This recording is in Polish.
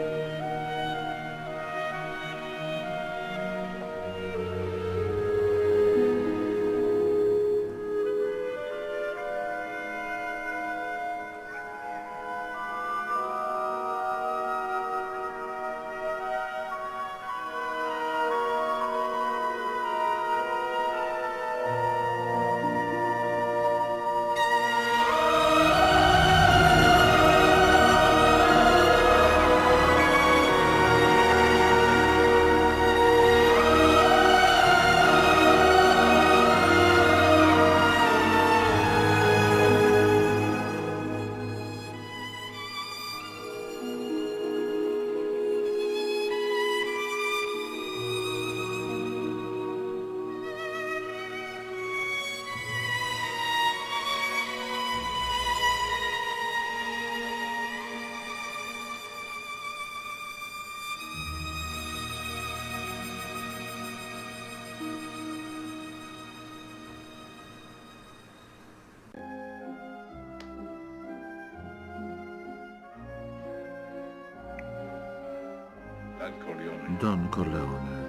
Don Don Corleone.